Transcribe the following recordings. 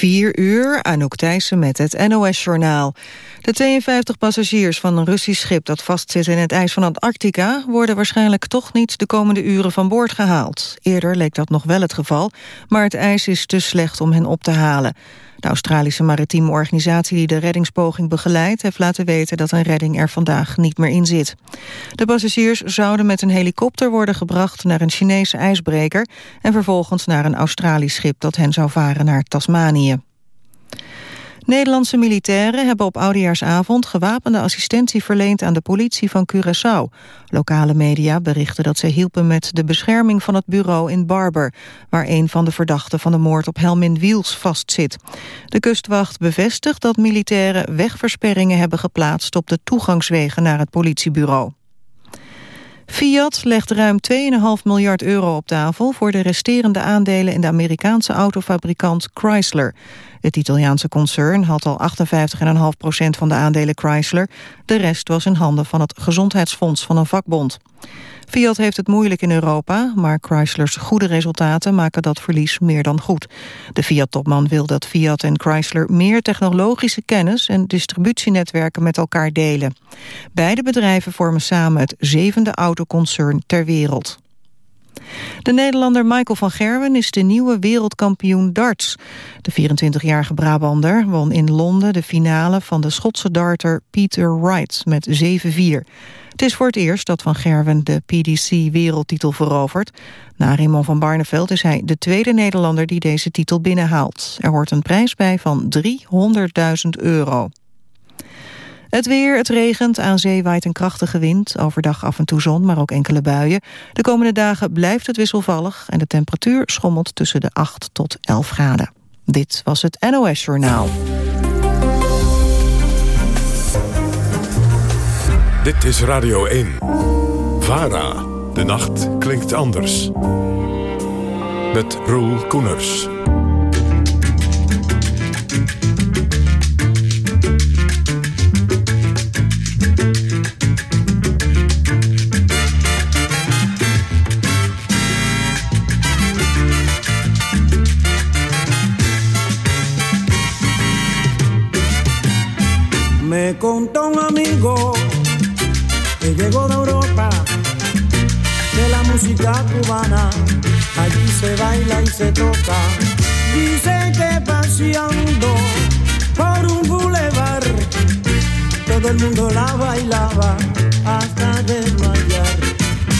4 uur, Anouk Thijssen met het NOS-journaal. De 52 passagiers van een Russisch schip dat vastzit in het ijs van Antarctica... worden waarschijnlijk toch niet de komende uren van boord gehaald. Eerder leek dat nog wel het geval, maar het ijs is te slecht om hen op te halen. De Australische maritieme organisatie die de reddingspoging begeleidt... heeft laten weten dat een redding er vandaag niet meer in zit. De passagiers zouden met een helikopter worden gebracht naar een Chinese ijsbreker... en vervolgens naar een Australisch schip dat hen zou varen naar Tasmanië. Nederlandse militairen hebben op Oudejaarsavond gewapende assistentie verleend aan de politie van Curaçao. Lokale media berichten dat ze hielpen met de bescherming van het bureau in Barber, waar een van de verdachten van de moord op Helmin Wiels vastzit. De kustwacht bevestigt dat militairen wegversperringen hebben geplaatst op de toegangswegen naar het politiebureau. Fiat legt ruim 2,5 miljard euro op tafel voor de resterende aandelen in de Amerikaanse autofabrikant Chrysler. Het Italiaanse concern had al 58,5 procent van de aandelen Chrysler. De rest was in handen van het gezondheidsfonds van een vakbond. Fiat heeft het moeilijk in Europa, maar Chryslers goede resultaten maken dat verlies meer dan goed. De Fiat-topman wil dat Fiat en Chrysler meer technologische kennis en distributienetwerken met elkaar delen. Beide bedrijven vormen samen het zevende autoconcern ter wereld. De Nederlander Michael van Gerwen is de nieuwe wereldkampioen darts. De 24-jarige Brabander won in Londen de finale van de Schotse darter Peter Wright met 7-4. Het is voor het eerst dat Van Gerwen de PDC-wereldtitel verovert. Na Raymond van Barneveld is hij de tweede Nederlander die deze titel binnenhaalt. Er hoort een prijs bij van 300.000 euro. Het weer, het regent, aan zee waait een krachtige wind. Overdag af en toe zon, maar ook enkele buien. De komende dagen blijft het wisselvallig... en de temperatuur schommelt tussen de 8 tot 11 graden. Dit was het NOS Journaal. Dit is Radio 1. VARA. De nacht klinkt anders. Met Roel Koeners. Contó un amigo que llegó de Europa, de la música cubana, allí se baila y se toca. Dice que paseando por un bulevar, todo el mundo la bailaba hasta desmayar.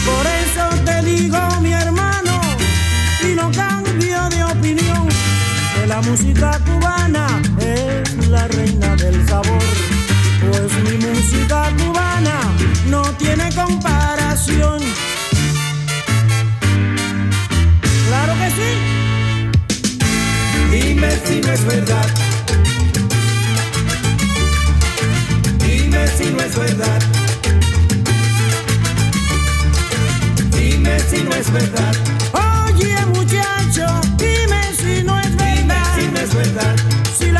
Por eso te digo, mi hermano, y no cambio de opinión, que la música cubana es la reina del sabor pues mi música cubana no tiene comparación. Claro que sí. Dime si no es verdad. Dime si no es verdad. Dime si no es verdad. Oye muchacho, dime si no es verdad. Dime si no es verdad. Si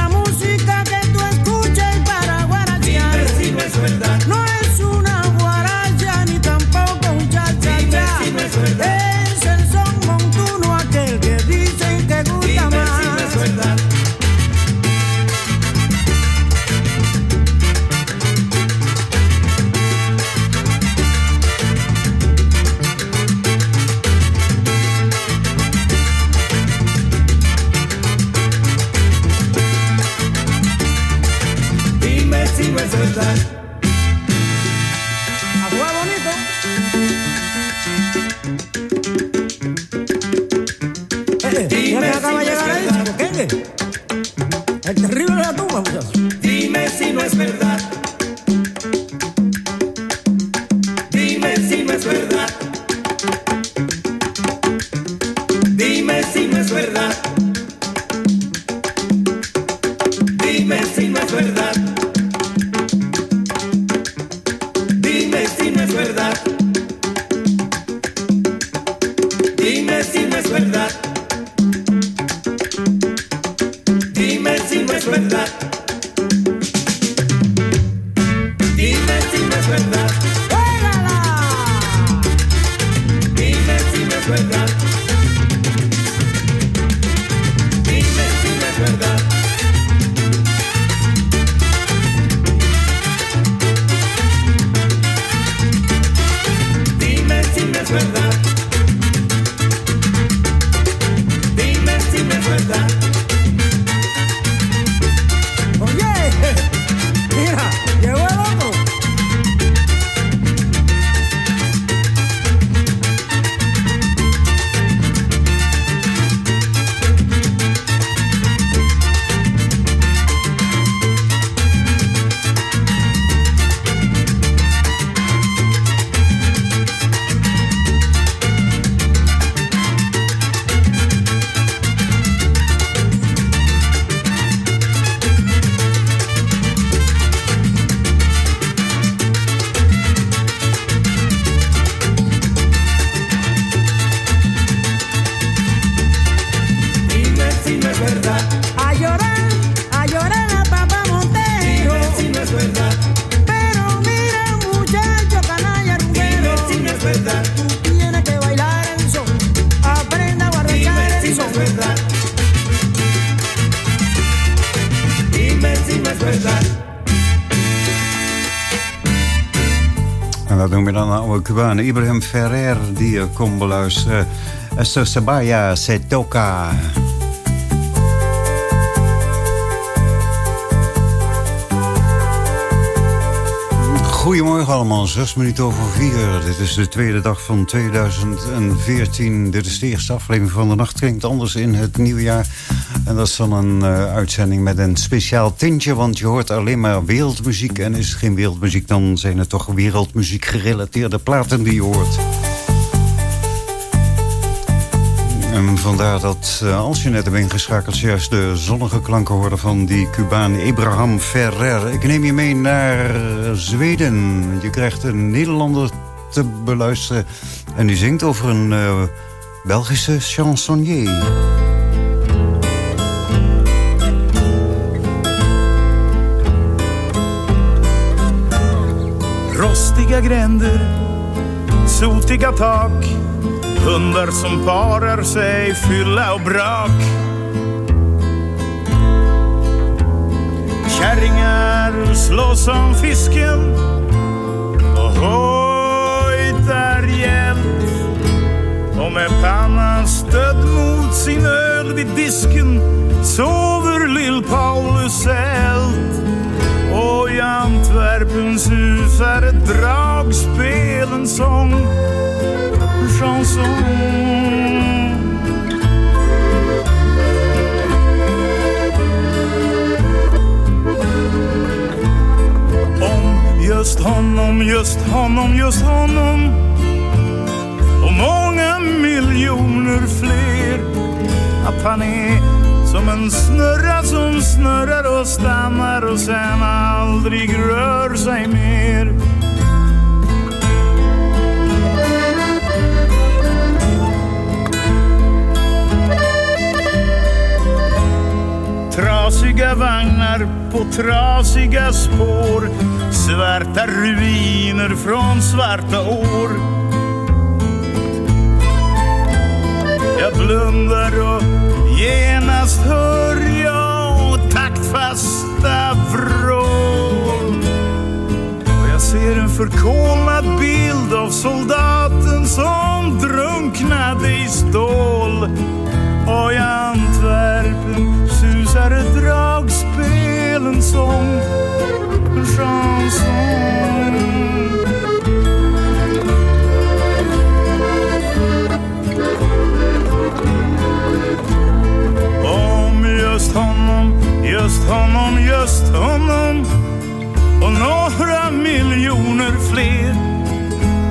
oude Cubaan. Ibrahim Ferrer, die je kon beluisteren. Esto Sabaya, se toca. Goedemorgen allemaal, zes minuten over vier. Dit is de tweede dag van 2014. Dit is de eerste aflevering van de Nacht Klinkt Anders in het nieuwe jaar. En dat is dan een uh, uitzending met een speciaal tintje... want je hoort alleen maar wereldmuziek. En is het geen wereldmuziek, dan zijn het toch wereldmuziek gerelateerde platen die je hoort. En vandaar dat uh, als je net hebt ingeschakeld... juist de zonnige klanken horen van die Cubaan Abraham Ferrer. Ik neem je mee naar Zweden. Je krijgt een Nederlander te beluisteren. En die zingt over een uh, Belgische chansonnier. Rostiga gränder, sotiga tak Hundar som parar sig, fylla och brak. Kärringar slåss om fisken och hojtar hjälp. Och med pannan stödd mot sin öl vid disken sover lill-Paulus eld. Och hus är ett dragspel en sång en chanson. Om just honom, just honom, just honom. Och många miljoner fler. Att han är som en snurra som snurrar och stannar och sen aldrig rör sig mer. Trasiga vagnar på trasiga spår. Svarta ruiner från svarta år. Jag blundar och genast hör jag taktfasta vrål Och jag ser en förkolnad bild av soldaten som drunknade i stål och i Antwerpen susar ett dragspel, en sång, en chanson. Just honom, just honom, just honom. Och några miljoner fler.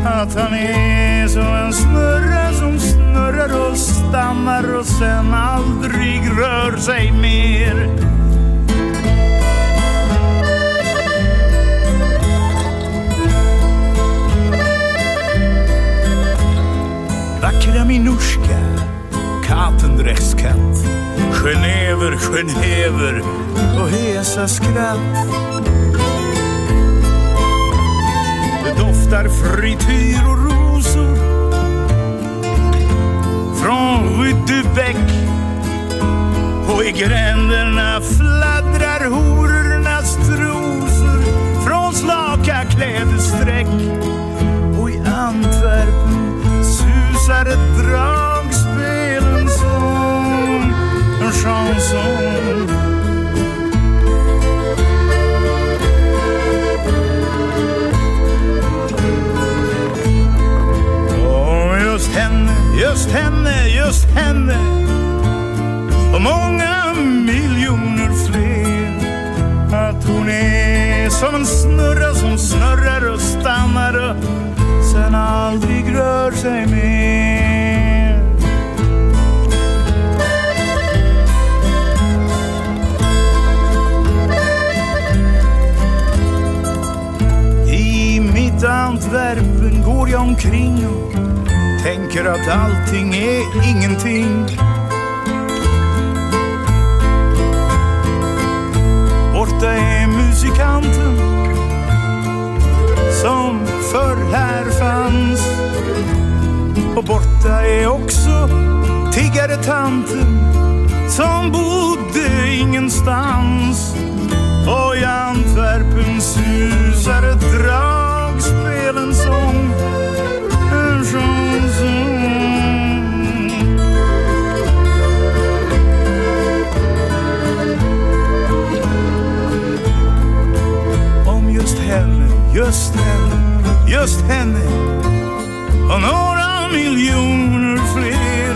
Att han är som en snurra som snurrar och stannar och sen aldrig rör sig mer. Vackra Minouska, Katendrechtskatt, Genever, Genever. Och hesa skratt. Det doftar frityr och rosor. Från Rydebäck och i gränderna fladdrar horornas trosor. Från slaka klädesträck och i Antwerpen susar ett drag. En chanson just henne, just henne, just henne och många miljoner fler. Att hon är som en snurra som snurrar och stannar och sen aldrig rör sig mer. Går jag omkring och tänker att allting är ingenting. Borta är musikanten som förr här fanns. Och borta är också tiggare-tanten som bodde ingenstans. Och i Antwerpen susar ett dragspel just henne, just henne och några miljoner fler.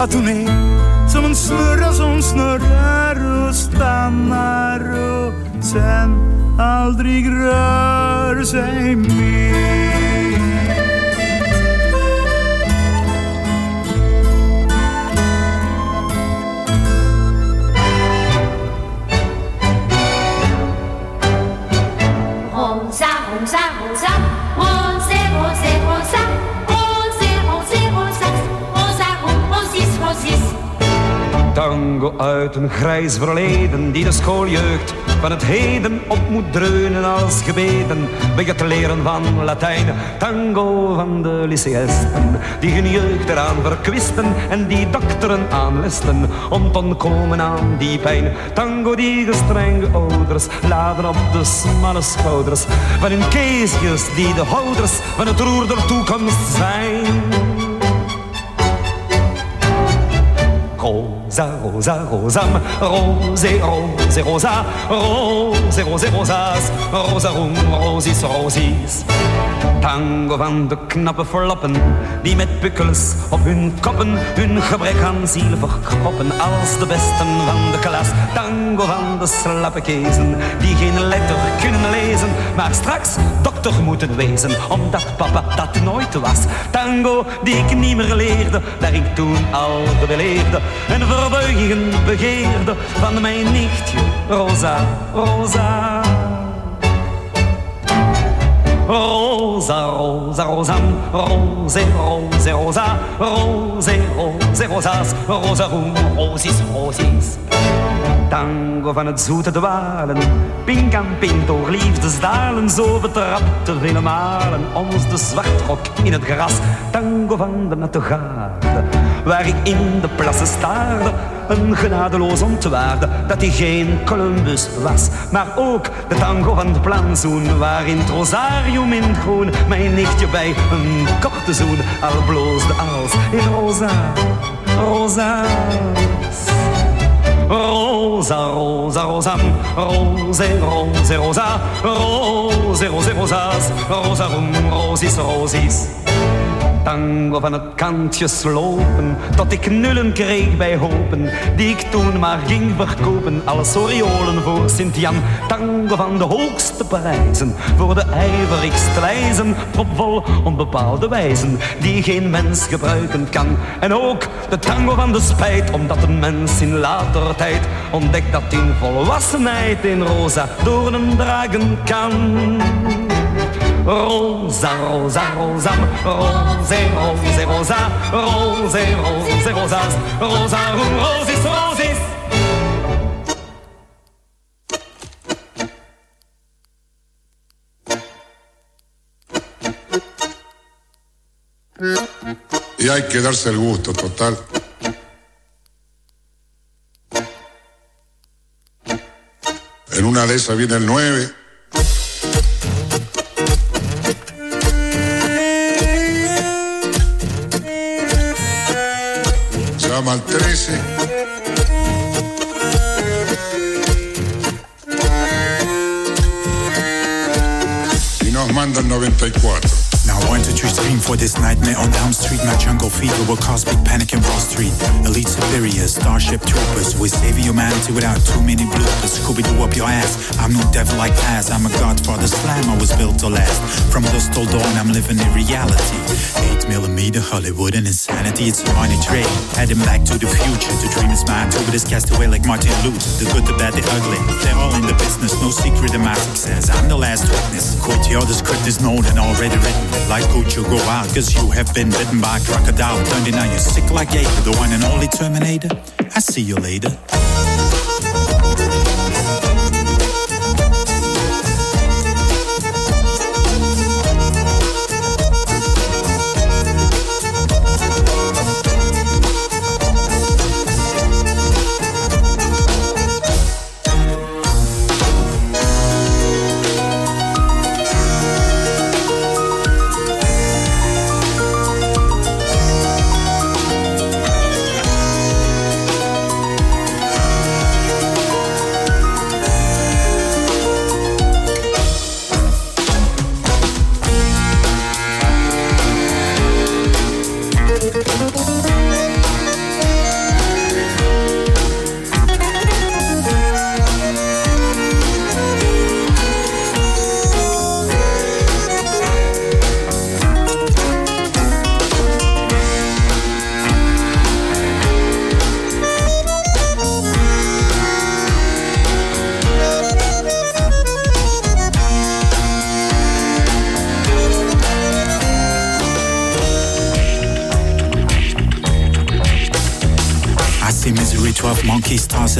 Att hon är som en snurra som snurrar och stannar och sen aldrig rör sig mer. Uit een grijs verleden die de schooljeugd van het heden op moet dreunen als gebeden bij het leren van Latijn. Tango van de lyceësten die hun jeugd eraan verkwisten en die dokteren aanlesten om te ontkomen aan die pijn. Tango die gestrenge ouders laden op de smalle schouders van hun keesjes die de houders van het roer der toekomst zijn. rosa, rosa, rosam, rosé, rosé, rosa, rosé, rosé, rosas, rosarum, rosis, rosis. Tango van de knappe verlappen, die met pukkels op hun koppen hun gebrek aan ziel verkroppen als de besten van de klas. Tango van de slappe kezen, die geen letter kunnen lezen, maar straks dokter moeten wezen, omdat papa dat nooit was. Tango die ik niet meer leerde, daar ik toen al beleefde en verbuigingen begeerde van mijn nichtje Rosa, Rosa. Rosa, rosa, rosam, rose, rose, rosa, rose, rose, rosas, rosa, roem, rosis, rosis. Tango van het zoete dwalen, pink aan pink door liefdesdalen, zo betrapte vele malen ons de zwartrok in het gras. Tango van de natte garde, waar ik in de plassen staarde, een genadeloos ontwaarde dat hij geen Columbus was, maar ook de tango van de planzoen, waarin het rosarium in groen mijn nichtje bij een korte zoen al bloosde als in rosa, rosa. Rosa, rosa, rosam, rose, rose, rosa, rose, rose, rosas, rosa, rum, rosis, rosis tango van het kantje slopen, tot ik nullen kreeg bij hopen, die ik toen maar ging verkopen. Alle soriolen voor Sint-Jan, tango van de hoogste prijzen, voor de ijverigste lijzen, propvol onbepaalde wijzen, die geen mens gebruiken kan. En ook de tango van de spijt, omdat een mens in later tijd ontdekt dat in volwassenheid in rosa door een dragen kan. Rosa, rosa, rosa, rose, rose, rosa, rose, rose, rosas, rosa, rosis, rosis. Y hay que darse el gusto, total. En una de esas viene el 9. Llama al 13. Y nos manda el 94. Want to dream for this nightmare on Elm Street. My jungle fever will cause big panic in Wall Street. Elite superiors, starship troopers. We save humanity without too many bloopers. Scooby Doo up your ass. I'm no devil like Paz. I'm a godfather slam. I was built to last. From dusk till dawn, I'm living in reality. 8 millimeter Hollywood and insanity. It's a money trade. Heading back to the future. The dream is mine too, but it's cast away like Martin Luther. The good, the bad, the ugly. They're all in the business. No secret the my success. I'm the last witness. Quit your the script is known and already written. Like could you go out? Cause you have been bitten by a crocodile. Turned now you're sick like Gator, the one and only Terminator. I see you later.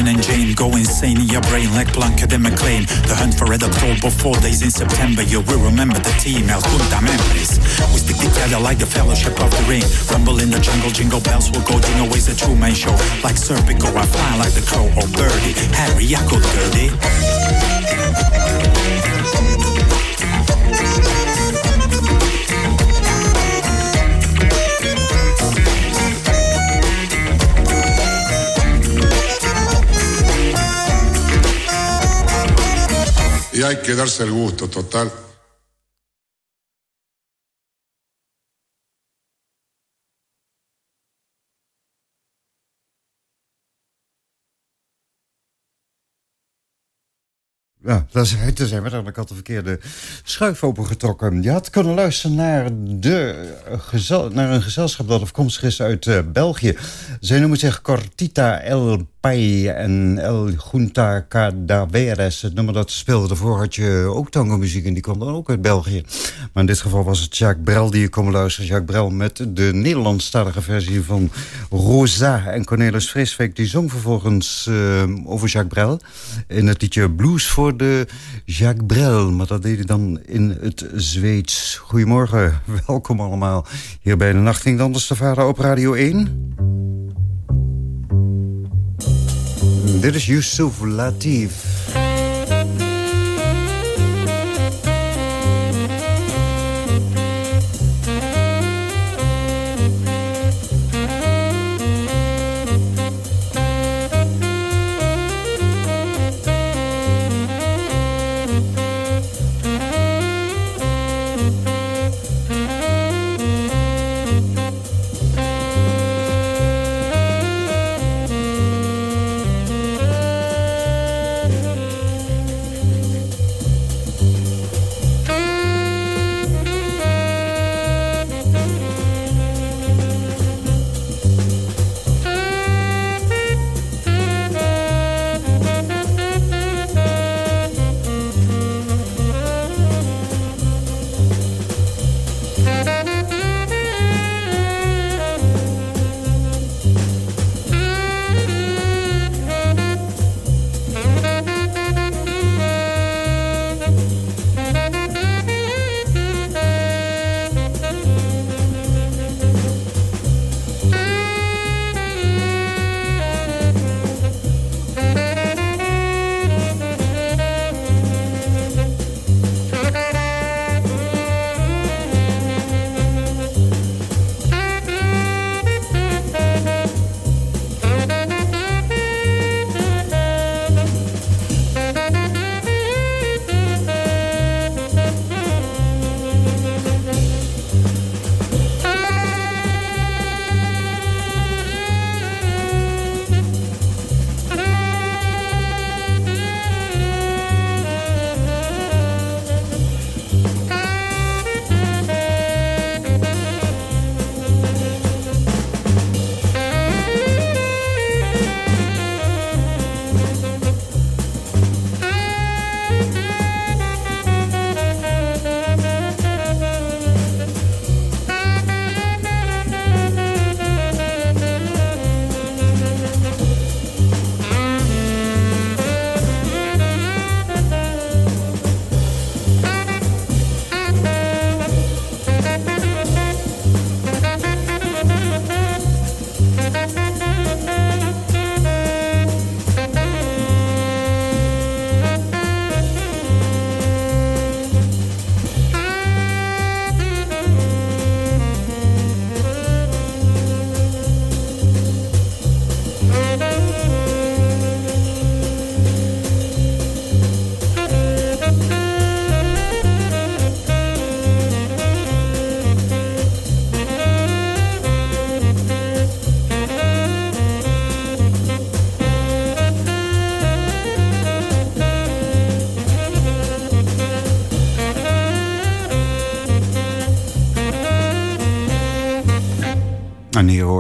And Jane. Go insane in your brain like Blanca de McLean. The hunt for Red October, four days in September. You will remember the team, El Junta Members. We stick together like the fellowship of the ring. Rumble in the jungle, jingle bells will go. Jingle ways a two-man show. Like Serpico, I fly like the crow or birdie. Harry, I go dirty. Y hay que darse el gusto, total. Ja, dat is het te zijn. Maar ik had de verkeerde schuif opengetrokken. Je had kunnen luisteren naar, de, naar een gezelschap dat afkomstig is uit uh, België. Zij noemen zich Cortita El Pai en El Junta Cadaveres. Het nummer dat speelde daarvoor had je ook tango muziek en die kwam dan ook uit België. Maar in dit geval was het Jacques Brel die je kon luisteren. Jacques Brel met de Nederlandstalige versie van Rosa. En Cornelis Vreeswijk die zong vervolgens uh, over Jacques Brel in het liedje Blues voor de Jacques Brel. Maar dat deed hij dan in het Zweeds. Goedemorgen, welkom allemaal hier bij de Nachting Anders te varen op Radio 1. Dit is Yusuf Latif.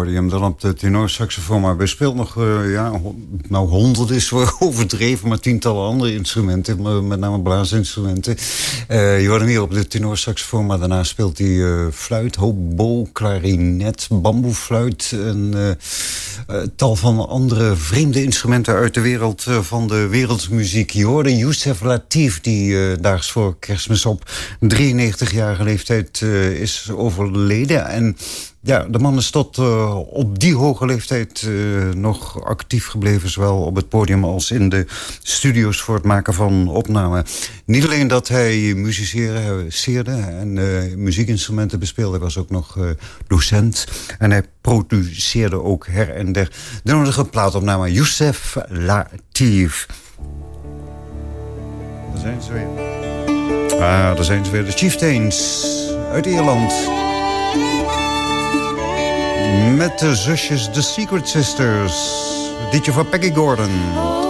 Je hem dan op de tenorsaxofoon. Maar hij speelt nog, uh, ja, nou honderd is overdreven... maar tientallen andere instrumenten, met name blaasinstrumenten. Uh, je hoorde hem hier op de tenorsaxofoon... maar daarna speelt hij uh, fluit, hobo, klarinet, bamboefluit... en tal van andere vreemde instrumenten uit de wereld van de wereldmuziek. Je hoorde Youssef Latif, die daags voor kerstmis op 93-jarige leeftijd is overleden... En ja, de man is tot uh, op die hoge leeftijd uh, nog actief gebleven... zowel op het podium als in de studio's voor het maken van opnamen. Niet alleen dat hij muziceerde en uh, muziekinstrumenten bespeelde... was ook nog docent en hij produceerde ook her en der... de nodige plaatopname Youssef Latif. Daar zijn ze weer. Ah, daar zijn ze weer, de Chieftains uit Ierland... Met de zusjes The Secret Sisters. Ditje van Peggy Gordon.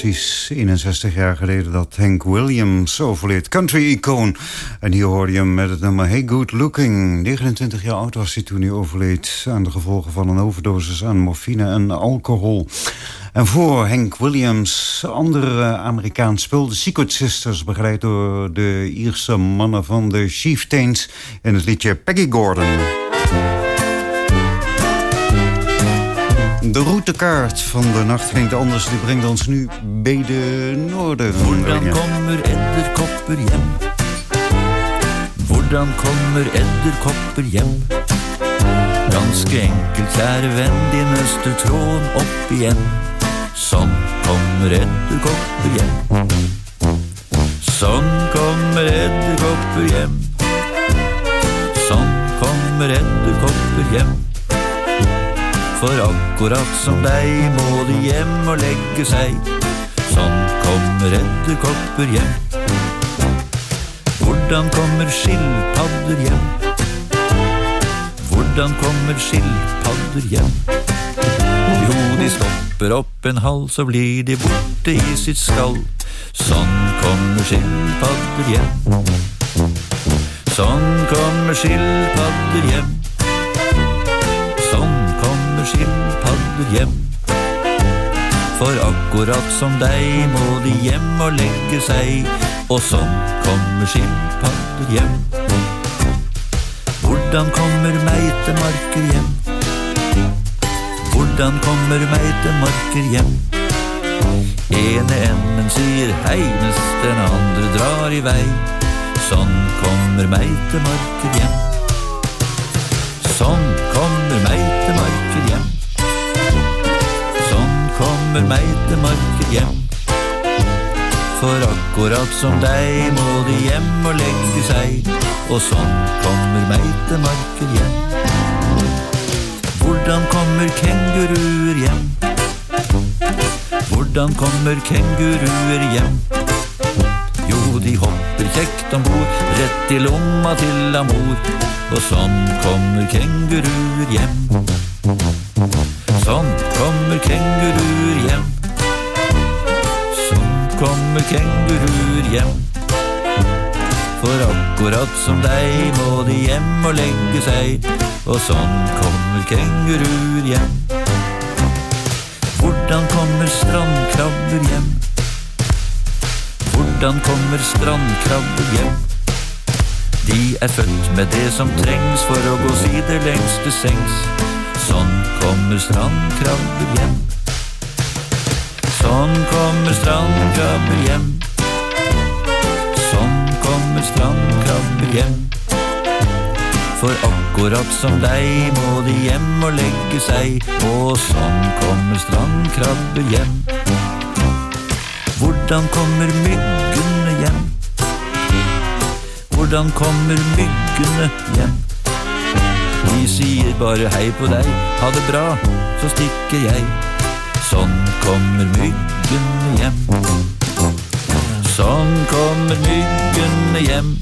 Precies 61 jaar geleden dat Hank Williams overleed. Country-icoon. En hier hoorde je hem met het nummer Hey Good Looking. 29 jaar oud was hij toen hij overleed... aan de gevolgen van een overdosis aan morfine en alcohol. En voor Hank Williams, ander eh, Amerikaans spul... de Secret Sisters, begeleid door de Ierse mannen van de Chieftains... in het liedje Peggy Gordon. De routekaart van de nacht klinkt anders. Die brengt ons nu bij de noorden. Hvordan kommer edderkopper hjem? Hvordan kommer edderkopper hjem? Ganske enkelt, kjære venn, de nøster tråden opp igjen. Sånn kommer edderkopper hjem. Sånn kommer edderkopper hjem. Sånn kommer edderkopper hjem. For akkurat som deg må de hjem og legge seg. Sånn kommer edderkopper hjem. Hvordan kommer skilpadder hjem? Hvordan kommer skilpadder hjem? Jo, de stopper opp en hall, så blir de borte i sitt skall. Sånn kommer skilpadder hjem. Sånn kommer skilpadder hjem. Kommer skilpadder hjem. For akkurat som deg må de hjem og legge seg, og sånn kommer skilpadder hjem. Hvordan kommer meitemarker hjem? Hvordan kommer meitemarker hjem? Ene enden sier hei, mens den andre drar i vei. Sånn kommer meitemarker hjem. Sånn kommer meitemarker Sånn kommer meitemarker hjem. For akkurat som deg må de hjem og legge seg, og sånn kommer meitemarker hjem. Hvordan kommer kenguruer hjem? Hvordan kommer kenguruer hjem? Jo, de hopper kjekt om bord, rett i lomma til amor, og sånn kommer kenguruer hjem. Som kommer kängurur hem. Som kommer kängurur hem. för akkurat som dig må de hem och lägga sig och sån kommer kängurur hem. Hvordan kommer strandkrabbor hem? Hvordan kommer strandkrabbor hem? De är född med det som trängs för att gå sidor längst till sängs Sån kommer strandkrabbor hem Sån kommer strandkrabbor hem Sån kommer strandkrabbor hem för akkurat som dig må de hem och lägga sig och sån kommer strandkrabbor hem. Hvordan kommer myggorna hem? Hvordan kommer myggene hjem? De sier bare hei på deg, ha det bra, så stikker jeg. Sånn kommer myggene hjem. Sånn kommer myggene hjem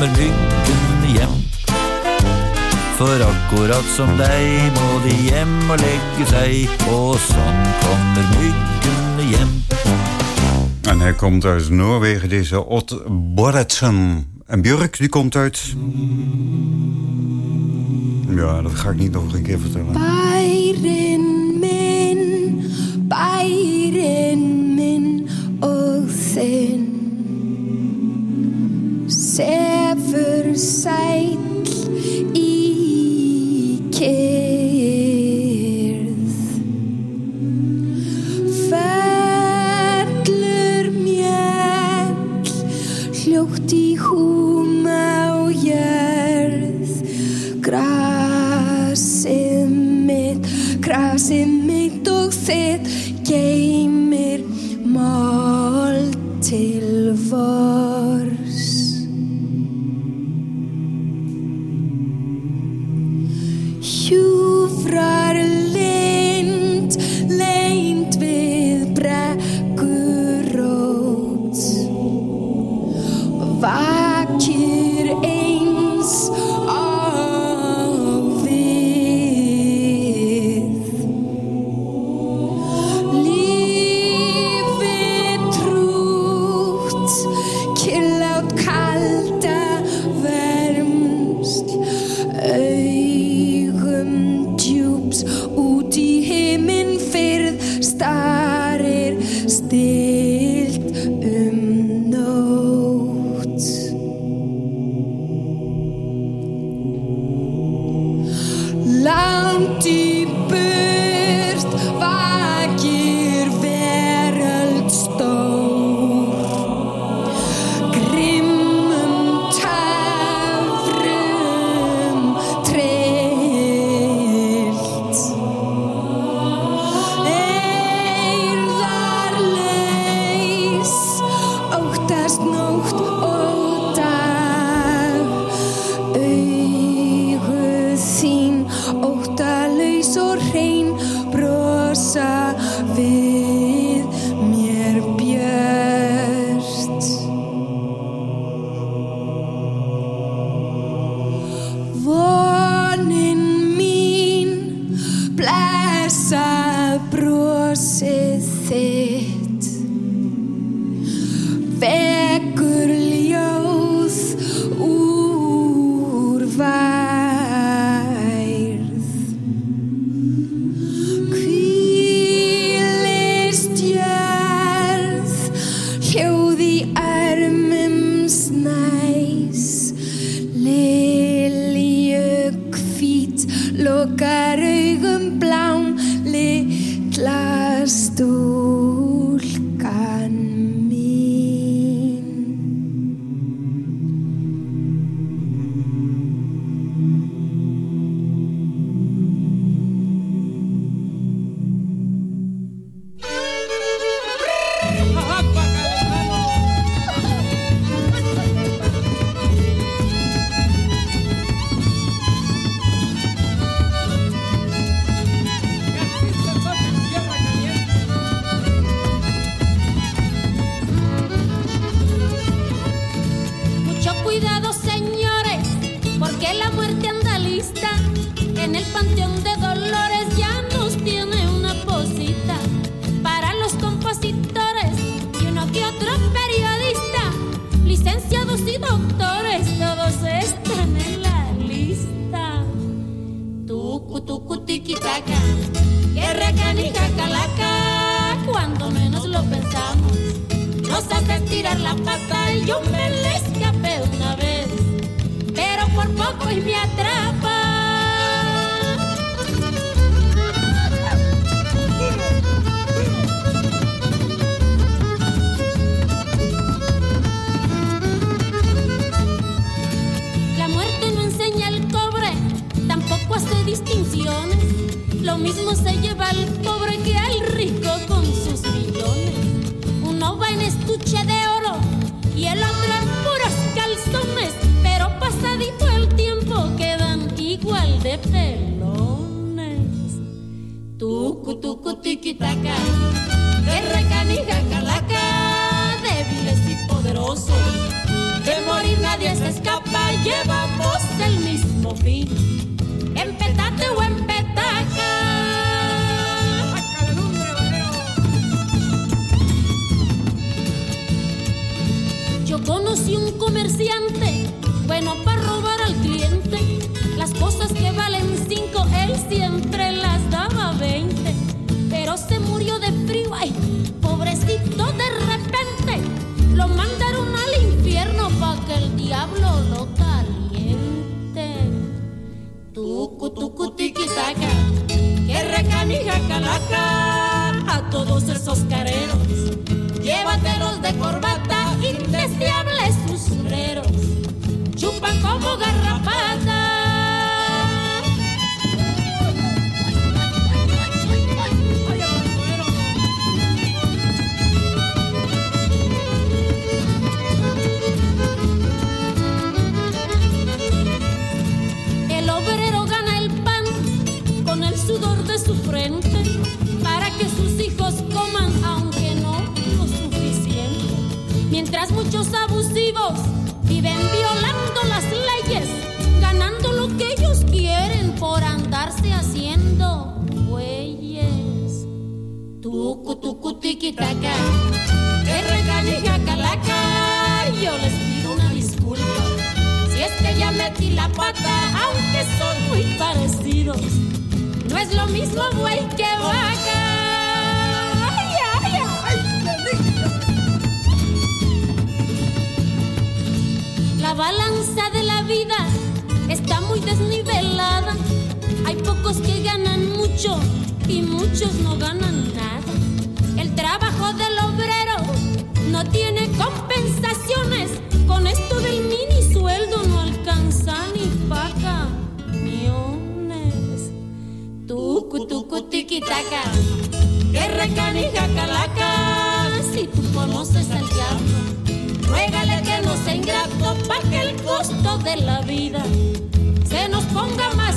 kommer myggene hjem. For akkurat som deg må de hjem og legge seg, og sånn kommer myggene hjem. En hij komt uit Noorwegen, deze Ott Borretsen. En Björk, die komt uit... Ja, dat ga ik niet nog een keer vertellen. Bærin min, bærin min og þinn sefur óttalaus og hrein brosa y yo me le escapé una vez, pero por poco y me atrapa. La muerte no enseña el cobre, tampoco hace distinciones. Lo mismo se lleva al pobre que al rico con sus millones. Uno va en estuche Tucu, tucu, tiquitaca, que recanija calaca, débiles y poderosos. De morir nadie se escapa, llevamos el mismo fin. En petate o en petaca. Yo conocí un comerciante, bueno Tucu, tucu, tiquitaca, que recanija calaca a todos esos careros. Llévatelos de corbata, indeseables usureros. Chupan como garrapata. Para que sus hijos coman aunque no lo suficiente. Mientras muchos abusivos viven violando las leyes, ganando lo que ellos quieren por andarse haciendo güeyes. Tucu, tucu, tiquitaca, que recanija calaca, yo les pido una disculpa. Si es que ya metí la pata, aunque son muy parecidos, no es lo mismo buey que vaca. La balanza de la vida está muy desnivelada. Hay pocos que ganan mucho y muchos no ganan nada. El trabajo del obrero no tiene compensaciones. Con esto del mini Tucu, tucu, tiquitaca, que recanija calaca. Si tú conoces al diablo, ruégale que no sea ingrato pa' que el costo de la vida se nos ponga más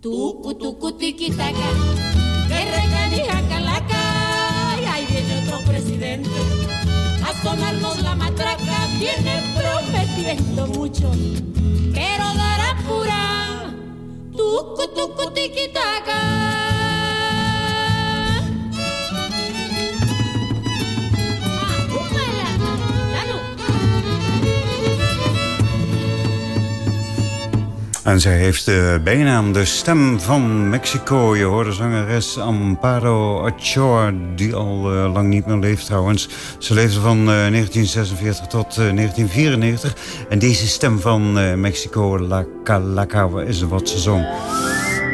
Tucu, tucu, tiquitaca, que recanija calaca. Ahí viene otro presidente a sonarnos la matraca. Viene prometiendo mucho, pero dará pura. Tucu, tucu, tiquitaca. En zij heeft de bijnaam de stem van Mexico. Je hoorde zangeres Amparo Ochoa, die al eh, lang niet meer leeft trouwens. Ze leefde van eh, 1946 tot eh, 1994. En deze stem van eh, Mexico, La Calaca, is wat ze zong.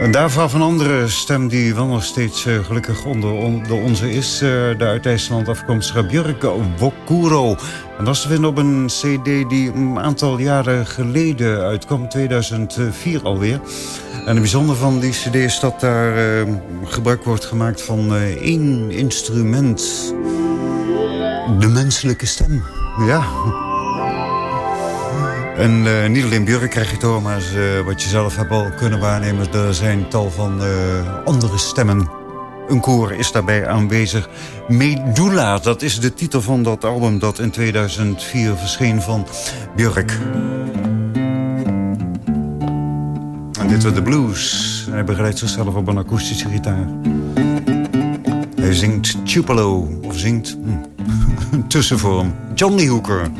En daarvan van een andere stem die wel nog steeds uh, gelukkig onder, de onze is. Uh, de uit IJsland afkomstige Björk Wokuro. En dat is te vinden op een cd die een aantal jaren geleden uitkwam. 2004 alweer. En het bijzondere van die cd is dat daar uh, gebruik wordt gemaakt van één instrument. De menselijke stem. Ja. En uh, niet alleen Björk krijg je door, maar wat je zelf hebt al kunnen waarnemen... er zijn tal van uh, andere stemmen. Een koor is daarbij aanwezig. Medula, dat is de titel van dat album dat in 2004 verscheen van Björk. En dit was de blues. Hij begeleidt zichzelf op een akoestische gitaar. Hij zingt Tupelo, of zingt hm, tussenvorm. Johnny Hooker.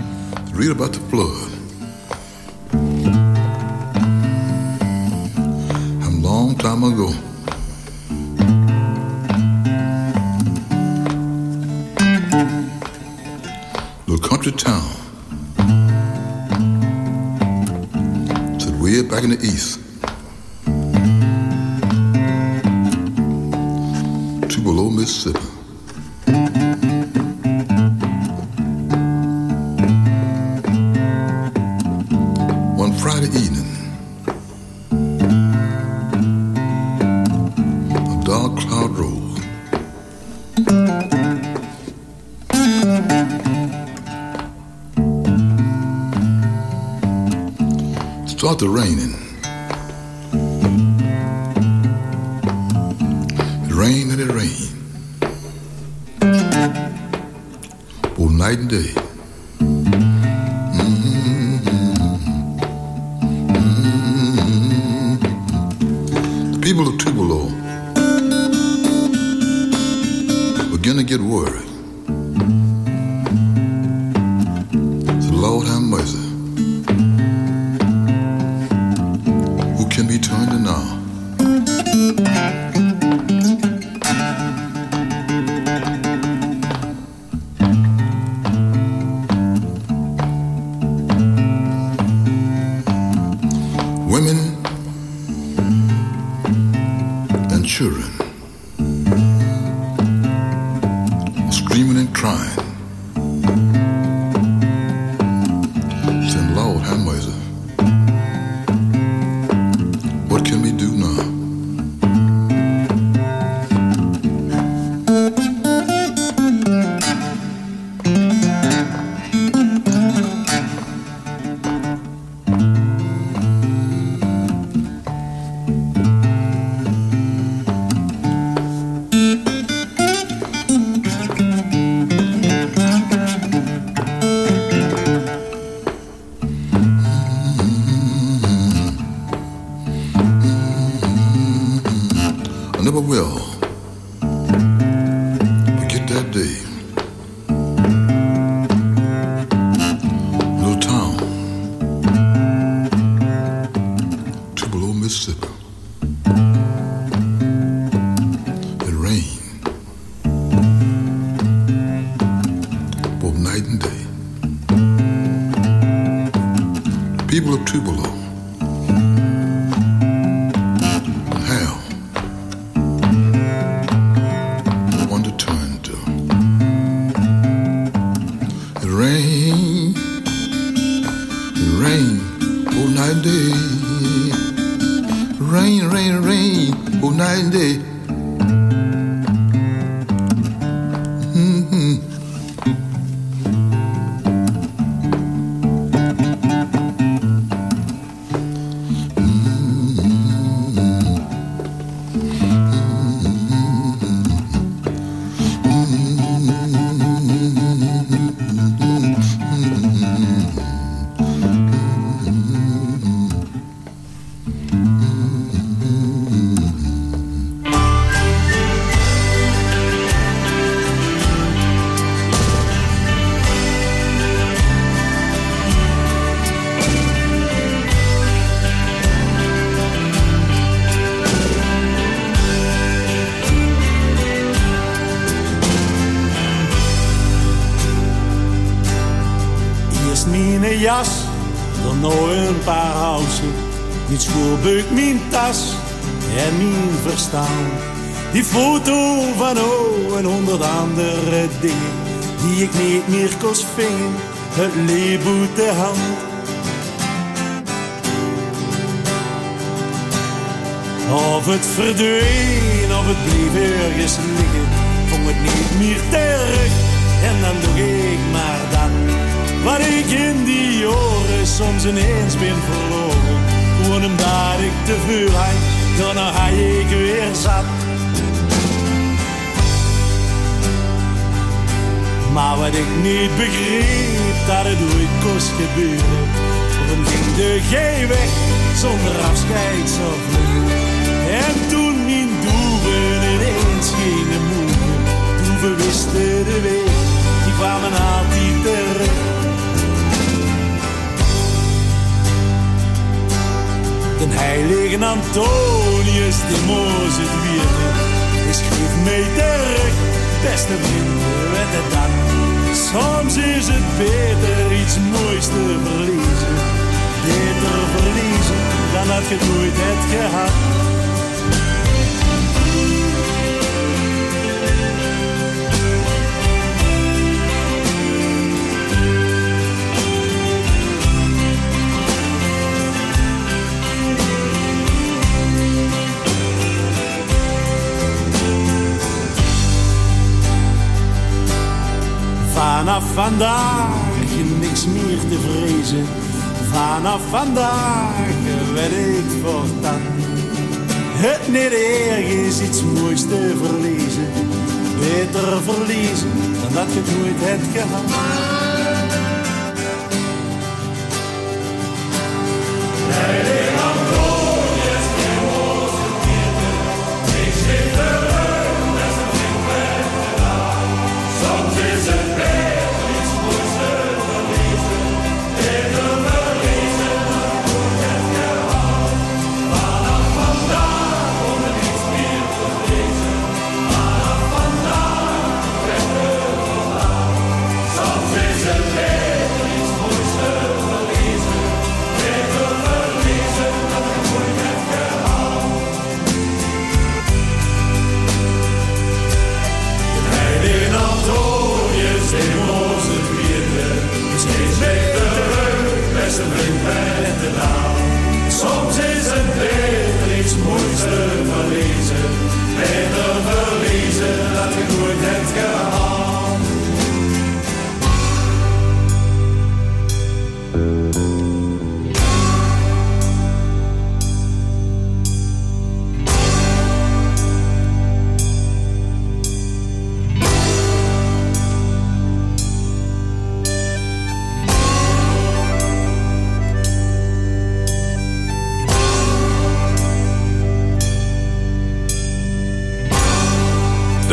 Read about the flood. Time ago. Little country town. Said way back in the east. Tupelo, Mississippi. the raining. Mijn jas, dan nog een paar housen. Niet schoolbeuk mijn tas en mijn verstaan. Die foto van oh en honderd andere dingen die ik niet meer kost vingen, het leefboet de hand. Of het verdween, of het bleef ergens liggen, vond het niet meer terug. En dan doe ik maar dan, wat ik in die jaren soms ineens ben verloren. Gewoon omdat ik te veel had, dan ga ik weer zat. Maar wat ik niet begreep, dat het ooit kost gebeuren. Ging de G weg, zonder afscheid zo vlug. En toen mijn doeven ineens gingen moeven, doeven wisten de weg, die kwamen altijd terug. De heilige Antonius, die moos het wierde, die schreef mee terug, beste vrienden, weet het dan. Soms is het beter iets moois te verliezen, beter verliezen dan dat je nooit hebt gehad. Vanaf vandaag niks meer te vrezen. Vanaf vandaag weet ik voortaan. Het niet ergens iets moois te verliezen. Beter verliezen dan dat je het nooit hebt gehad.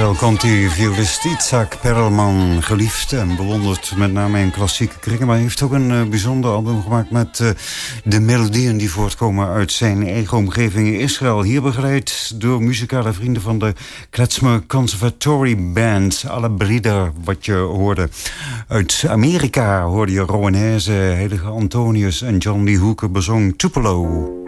Israël komt die violist Itzhak Perelman, geliefd en bewonderd met name in klassieke kringen. Maar hij heeft ook een uh, bijzonder album gemaakt met uh, de melodieën die voortkomen uit zijn eigen omgeving in Israël. Hier begeleid door muzikale vrienden van de Kletsmer Conservatory Band. Alle Brieder, wat je hoorde. Uit Amerika hoorde je Rowan Heese, Heilige Antonius en John Lee Hooker bezong Tupelo.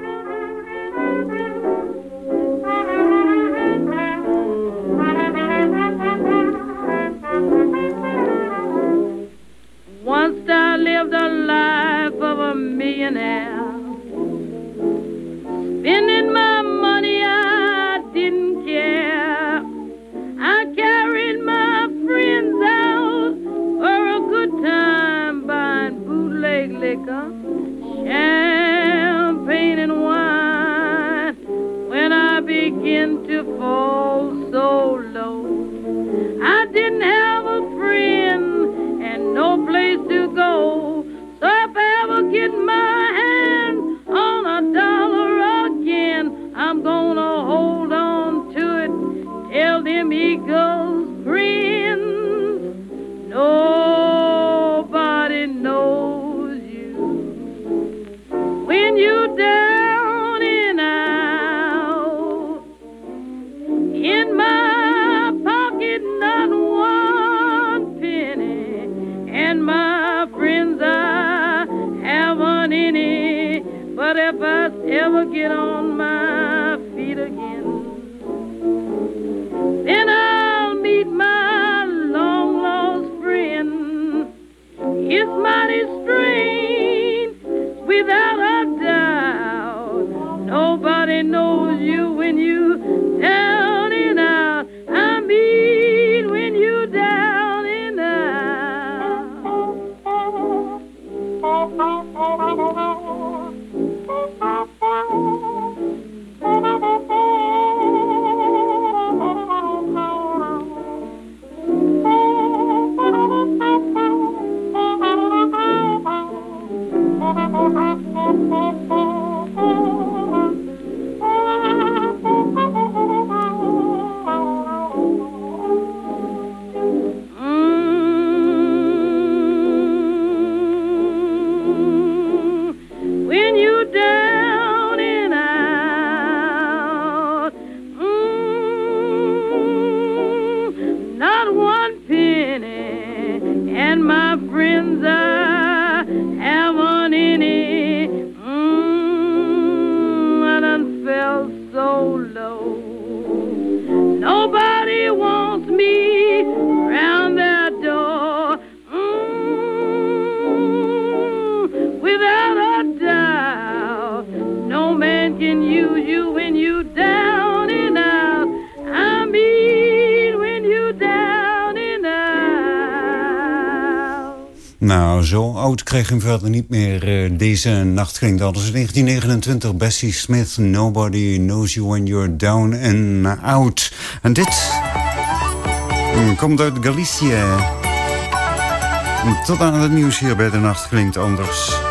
Kreeg hem verder niet meer. Uh, deze nacht ging dat. In 1929, Bessie Smith, Nobody Knows You When You're Down and Out. En dit mm, komt uit Galicië. Tot aan het nieuws hier bij de nacht klinkt anders.